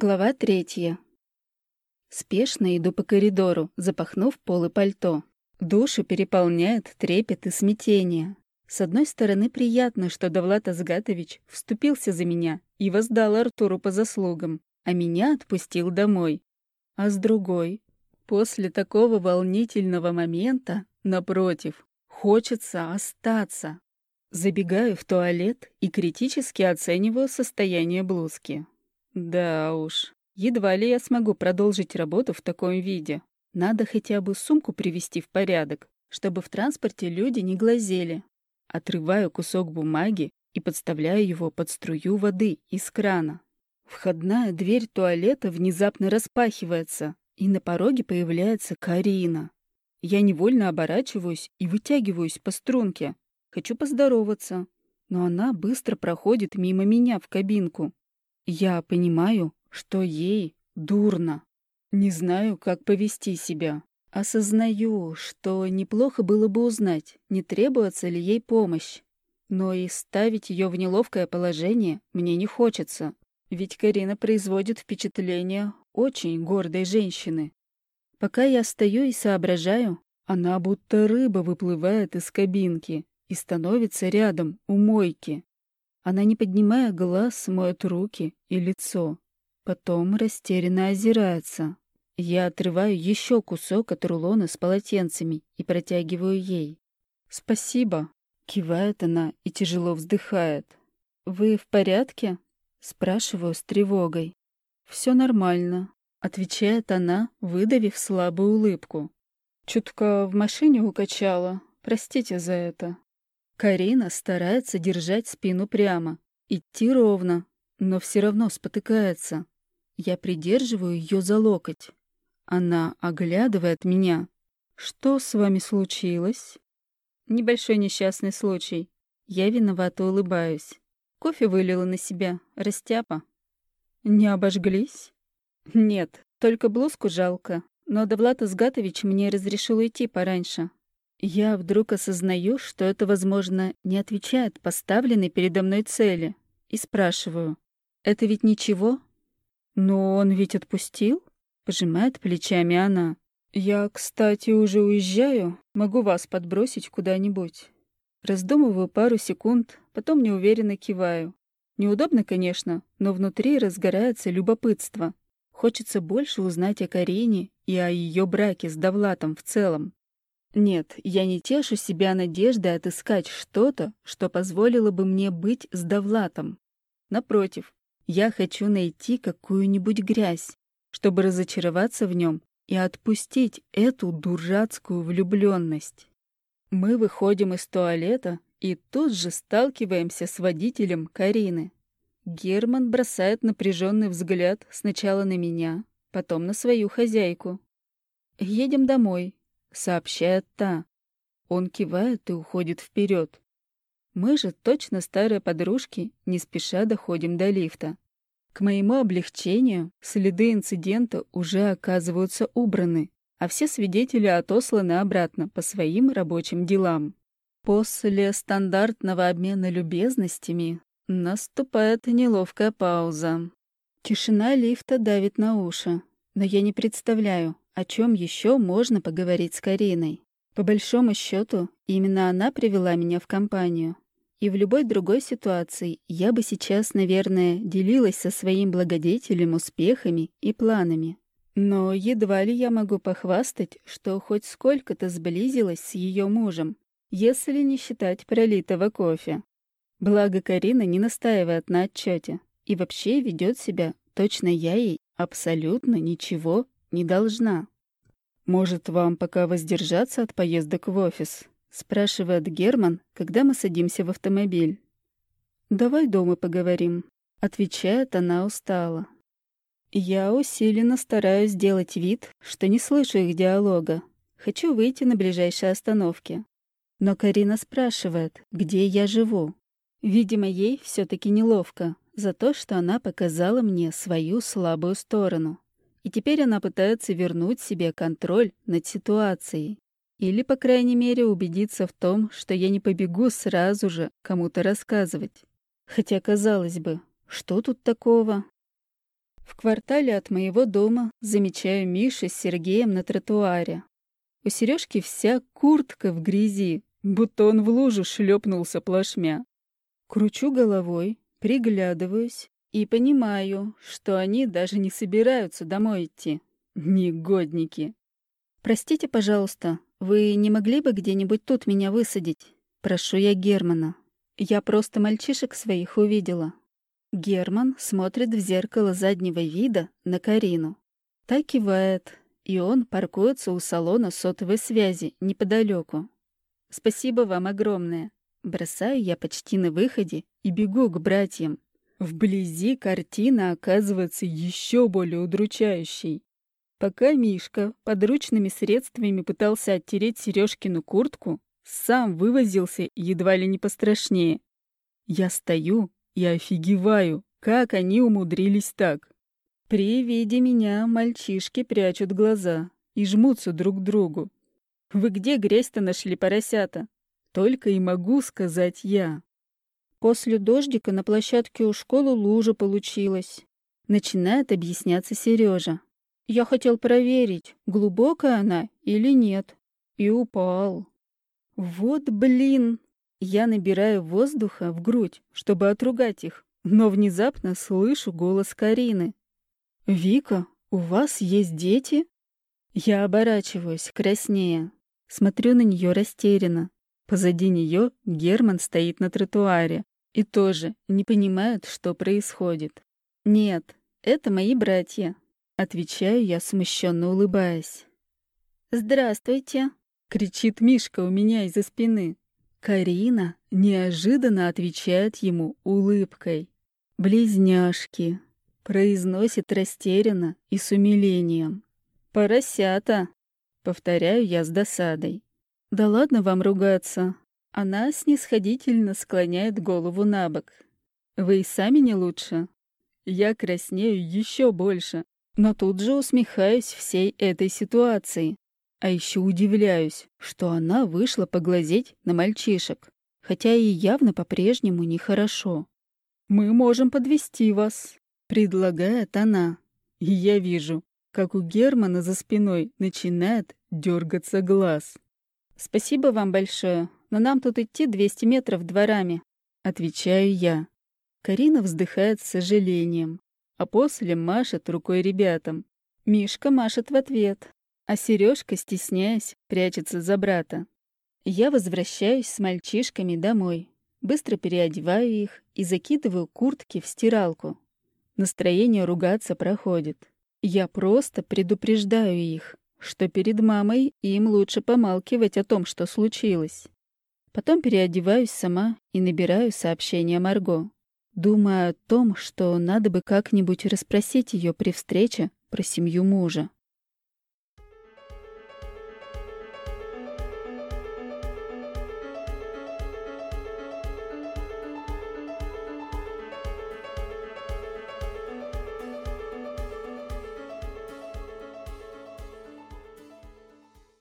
Глава третья. Спешно иду по коридору, запахнув пол и пальто. Душу переполняет трепет и смятение. С одной стороны, приятно, что Давлат Азгатович вступился за меня и воздал Артуру по заслугам, а меня отпустил домой. А с другой, после такого волнительного момента, напротив, хочется остаться. Забегаю в туалет и критически оцениваю состояние блузки. Да уж, едва ли я смогу продолжить работу в таком виде. Надо хотя бы сумку привести в порядок, чтобы в транспорте люди не глазели. Отрываю кусок бумаги и подставляю его под струю воды из крана. Входная дверь туалета внезапно распахивается, и на пороге появляется Карина. Я невольно оборачиваюсь и вытягиваюсь по струнке. Хочу поздороваться, но она быстро проходит мимо меня в кабинку. Я понимаю, что ей дурно. Не знаю, как повести себя. Осознаю, что неплохо было бы узнать, не требуется ли ей помощь. Но и ставить ее в неловкое положение мне не хочется, ведь Карина производит впечатление очень гордой женщины. Пока я стою и соображаю, она будто рыба выплывает из кабинки и становится рядом, у мойки. Она, не поднимая глаз, моет руки и лицо. Потом растерянно озирается. Я отрываю еще кусок от рулона с полотенцами и протягиваю ей. «Спасибо», — кивает она и тяжело вздыхает. «Вы в порядке?» — спрашиваю с тревогой. «Все нормально», — отвечает она, выдавив слабую улыбку. «Чутка в машине укачала. Простите за это». Карина старается держать спину прямо, идти ровно, но все равно спотыкается. Я придерживаю ее за локоть. Она оглядывает меня. «Что с вами случилось?» «Небольшой несчастный случай. Я виновато улыбаюсь. Кофе вылила на себя. Растяпа». «Не обожглись?» «Нет, только блузку жалко. Но Довлат Изгатович мне разрешил уйти пораньше. Я вдруг осознаю, что это, возможно, не отвечает поставленной передо мной цели, и спрашиваю, «Это ведь ничего?» «Но он ведь отпустил?» — пожимает плечами она. «Я, кстати, уже уезжаю, могу вас подбросить куда-нибудь». Раздумываю пару секунд, потом неуверенно киваю. Неудобно, конечно, но внутри разгорается любопытство. Хочется больше узнать о Карине и о ее браке с Довлатом в целом. Нет, я не тешу себя надеждой отыскать что-то, что позволило бы мне быть с Довлатом. Напротив, я хочу найти какую-нибудь грязь, чтобы разочароваться в нем и отпустить эту дурацкую влюбленность. Мы выходим из туалета и тут же сталкиваемся с водителем Карины. Герман бросает напряженный взгляд сначала на меня, потом на свою хозяйку. «Едем домой», — сообщает та. Он кивает и уходит вперед. Мы же точно старые подружки, не спеша доходим до лифта. К моему облегчению следы инцидента уже оказываются убраны, а все свидетели отосланы обратно по своим рабочим делам. После стандартного обмена любезностями наступает неловкая пауза. Тишина лифта давит на уши, но я не представляю, о чем еще можно поговорить с Кариной? По большому счету, именно она привела меня в компанию. И в любой другой ситуации я бы сейчас, наверное, делилась со своим благодетелем успехами и планами. Но едва ли я могу похвастать, что хоть сколько-то сблизилась с ее мужем, если не считать пролитого кофе. Благо Карина не настаивает на отчете и вообще ведет себя, точно я ей абсолютно ничего не должна. «Может, вам пока воздержаться от поездок в офис?» — спрашивает Герман, когда мы садимся в автомобиль. «Давай дома поговорим», — отвечает она устало. Я усиленно стараюсь сделать вид, что не слышу их диалога. Хочу выйти на ближайшей остановке. Но Карина спрашивает, где я живу. Видимо, ей все таки неловко за то, что она показала мне свою слабую сторону и теперь она пытается вернуть себе контроль над ситуацией. Или, по крайней мере, убедиться в том, что я не побегу сразу же кому-то рассказывать. Хотя, казалось бы, что тут такого? В квартале от моего дома замечаю Мишу с Сергеем на тротуаре. У Сережки вся куртка в грязи, будто он в лужу шлепнулся плашмя. Кручу головой, приглядываюсь и понимаю, что они даже не собираются домой идти. Негодники. «Простите, пожалуйста, вы не могли бы где-нибудь тут меня высадить?» Прошу я Германа. Я просто мальчишек своих увидела. Герман смотрит в зеркало заднего вида на Карину. Та кивает, и он паркуется у салона сотовой связи неподалеку. Спасибо вам огромное. Бросаю я почти на выходе и бегу к братьям. Вблизи картина оказывается еще более удручающей. Пока Мишка подручными средствами пытался оттереть Сережкину куртку, сам вывозился едва ли не пострашнее. Я стою и офигеваю, как они умудрились так. При виде меня мальчишки прячут глаза и жмутся друг к другу. «Вы где грязь-то нашли, поросята?» Только и могу сказать я. После дождика на площадке у школы лужа получилась. Начинает объясняться Сережа. Я хотел проверить, глубокая она или нет. И упал. Вот блин! Я набираю воздуха в грудь, чтобы отругать их, но внезапно слышу голос Карины. «Вика, у вас есть дети?» Я оборачиваюсь, краснея. Смотрю на нее растерянно. Позади нее Герман стоит на тротуаре и тоже не понимает, что происходит. «Нет, это мои братья», — отвечаю я, смущенно улыбаясь. «Здравствуйте», — кричит Мишка у меня из-за спины. Карина неожиданно отвечает ему улыбкой. «Близняшки», — произносит растерянно и с умилением. «Поросята», — повторяю я с досадой. «Да ладно вам ругаться». Она снисходительно склоняет голову на бок. «Вы и сами не лучше». Я краснею еще больше, но тут же усмехаюсь всей этой ситуации. А еще удивляюсь, что она вышла поглазеть на мальчишек, хотя и явно по-прежнему нехорошо. «Мы можем подвести вас», — предлагает она. И я вижу, как у Германа за спиной начинает дергаться глаз. «Спасибо вам большое, но нам тут идти 200 метров дворами», — отвечаю я. Карина вздыхает с сожалением, а после машет рукой ребятам. Мишка машет в ответ, а Сережка, стесняясь, прячется за брата. Я возвращаюсь с мальчишками домой, быстро переодеваю их и закидываю куртки в стиралку. Настроение ругаться проходит. Я просто предупреждаю их, что перед мамой им лучше помалкивать о том, что случилось. Потом переодеваюсь сама и набираю сообщение Марго. Думаю о том, что надо бы как-нибудь расспросить ее при встрече про семью мужа.